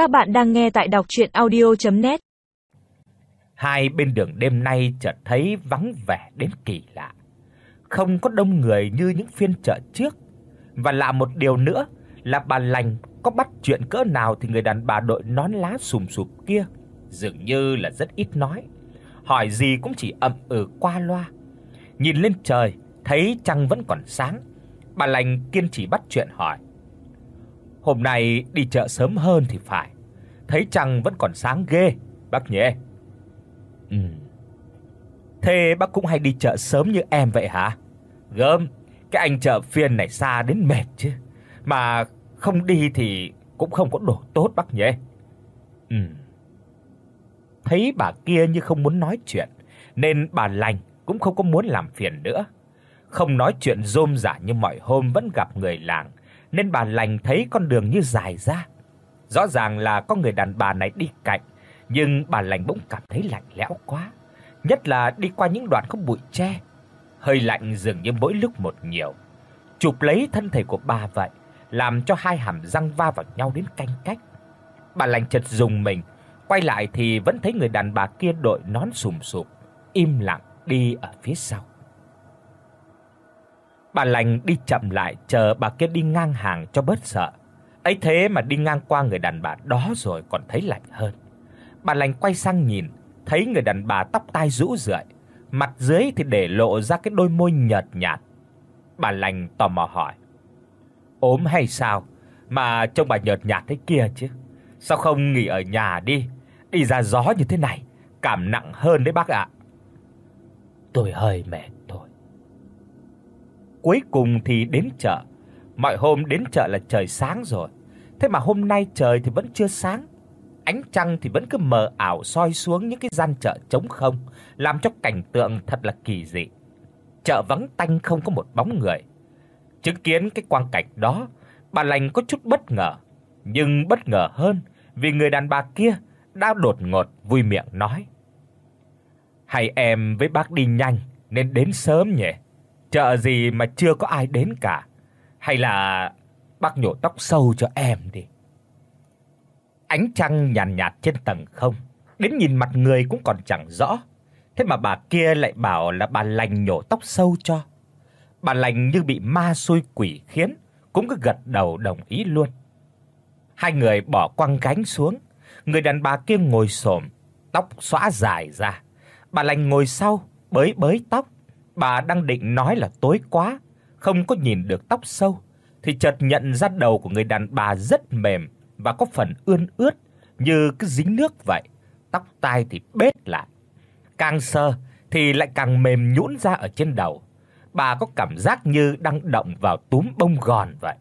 Các bạn đang nghe tại đọc audio net. Hai bên đường đêm nay chợt thấy vắng vẻ đến kỳ lạ. Không có đông người như những phiên chợ trước, và lạ một điều nữa là bà lành có bắt chuyện cỡ nào thì người đàn bà đội nón lá sùm sụp kia dường như là rất ít nói, hỏi gì cũng chỉ ậm ừ qua loa. Nhìn lên trời, thấy trăng vẫn còn sáng, bà lành kiên trì bắt chuyện hỏi: "Hôm nay đi chợ sớm hơn thì phải, thấy trăng vẫn còn sáng ghê, bác nhỉ?" "Ừm. Thế bác cũng hay đi chợ sớm như em vậy hả?" "Gớm, cái anh chợ phiên này xa đến mệt chứ, mà không đi thì cũng không có đồ tốt bác nhỉ." "Ừm." Thấy bà kia như không muốn nói chuyện, nên bà lành cũng không có muốn làm phiền nữa. Không nói chuyện rôm rả như mọi hôm vẫn gặp người làng, nên bà lành thấy con đường như dài ra. Rõ ràng là có người đàn bà này đi cạnh, nhưng bà lành bỗng cảm thấy lạnh lẽo quá, nhất là đi qua những đoạn có bụi tre. Hơi lạnh dường như mỗi lúc một nhiều. Chụp lấy thân thể của bà vậy, làm cho hai hàm răng va vào nhau đến canh cách. Bà lành chợt dùng mình, quay lại thì vẫn thấy người đàn bà kia đội nón sùm sụp, im lặng đi ở phía sau. Bà lành đi chậm lại chờ bà kia đi ngang hàng cho bớt sợ. Ấy thế mà đi ngang qua người đàn bà đó rồi còn thấy lạnh hơn. Bà lành quay sang nhìn, thấy người đàn bà tóc tai rũ rượi, mặt dưới thì để lộ ra cái đôi môi nhợt nhạt. Bà lành tò mò hỏi: "Ốm hay sao mà trông bà nhợt nhạt thế kia chứ? Sao không nghỉ ở nhà đi, đi ra gió như thế này, cảm nặng hơn đấy bác ạ." Tôi hơi mệt. Cuối cùng thì đến chợ. Mọi hôm đến chợ là trời sáng rồi. Thế mà hôm nay trời thì vẫn chưa sáng. Ánh trăng thì vẫn cứ mờ ảo soi xuống những cái gian chợ trống không, làm cho cảnh tượng thật là kỳ dị. Chợ vắng tanh không có một bóng người. Chứng kiến cái quang cảnh đó, bà lành có chút bất ngờ, nhưng bất ngờ hơn vì người đàn bà kia đã đột ngột vui miệng nói: "Hay em với bác đi nhanh nên đến sớm nhỉ? Chợ gì mà chưa có ai đến cả? Hay là bác nhổ tóc sâu cho em đi?" Ánh trăng nhàn nhạt, nhạt trên tầng không, đến nhìn mặt người cũng còn chẳng rõ. Thế mà bà kia lại bảo là bà lành nhổ tóc sâu cho. Bà lành như bị ma xui quỷ khiến, cũng cứ gật đầu đồng ý luôn. Hai người bỏ quăng gánh xuống, người đàn bà kia ngồi xổm, tóc xõa dài ra. Bà lành ngồi sau, bới bới tóc. Bà đang định nói là tối quá, không có nhìn được tóc sâu thì chợt nhận ra đầu của người đàn bà rất mềm và có phần ươn ướt như cứ dính nước vậy. Tóc tai thì bết lại. Càng sờ thì lại càng mềm nhũn ra ở trên đầu. Bà có cảm giác như đang động vào túm bông gòn vậy.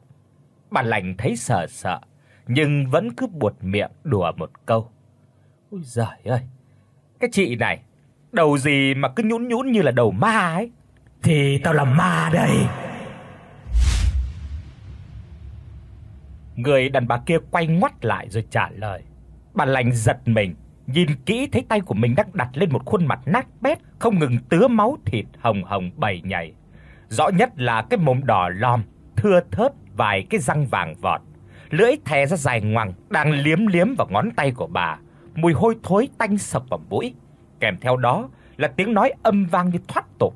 Bà lành thấy sợ sợ, nhưng vẫn cứ buột miệng đùa một câu. Ôi giời ơi. Cái chị này, đầu gì mà cứ nhũn nhũn như là đầu ma ấy. Thì tao là ma đây. Người đàn bà kia quay ngoắt lại rồi trả lời. Bà lành giật mình, nhìn kỹ thấy tay của mình đang đặt lên một khuôn mặt nát bét, không ngừng tứa máu thịt hồng hồng bầy nhảy. Rõ nhất là cái mồm đỏ lòm, thưa thớt vài cái răng vàng vọt, lưỡi thè ra dài ngoằng đang liếm liếm vào ngón tay của bà, mùi hôi thối tanh sộc vào mũi, kèm theo đó là tiếng nói âm vang như thoát tục.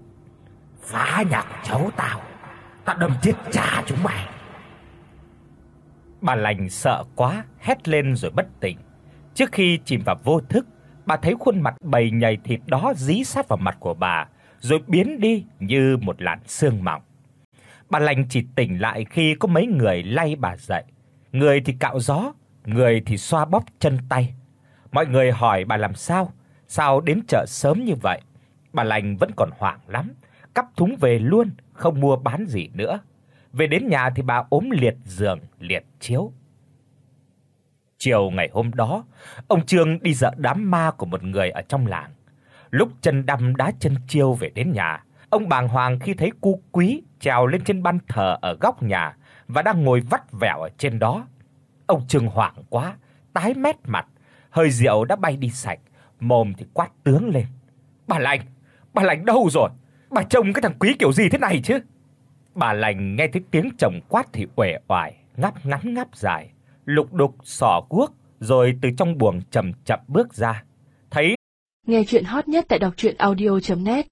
Phá nhà của cháu tao, tao đâm chết cha chúng mày. Bà lành sợ quá, hét lên rồi bất tỉnh. Trước khi chìm vào vô thức, bà thấy khuôn mặt bầy nhầy thịt đó dí sát vào mặt của bà, rồi biến đi như một làn sương mỏng. Bà lành chỉ tỉnh lại khi có mấy người lay bà dậy. Người thì cạo gió, người thì xoa bóp chân tay. Mọi người hỏi bà làm sao, sao đến chợ sớm như vậy. Bà lành vẫn còn hoảng lắm, cắp thúng về luôn, không mua bán gì nữa. Về đến nhà thì bà ốm liệt giường, liệt chiếu. Chiều ngày hôm đó, ông Trương đi dợ đám ma của một người ở trong làng. Lúc chân đâm đá chân chiêu về đến nhà, ông bàng hoàng khi thấy cu quý trèo lên trên ban thờ ở góc nhà và đang ngồi vắt vẻo ở trên đó. Ông Trương hoảng quá, tái mét mặt, hơi rượu đã bay đi sạch, mồm thì quát tướng lên. "Bà Lành, bà Lành đâu rồi? Bà trông cái thằng quý kiểu gì thế này chứ?" Bà lành nghe thấy tiếng chồng quát thì uể oải, ngáp ngắn ngáp dài, lục đục xỏ cuốc rồi từ trong buồng chậm chậm bước ra. Thấy Nghe truyện hot nhất tại doctruyenaudio.net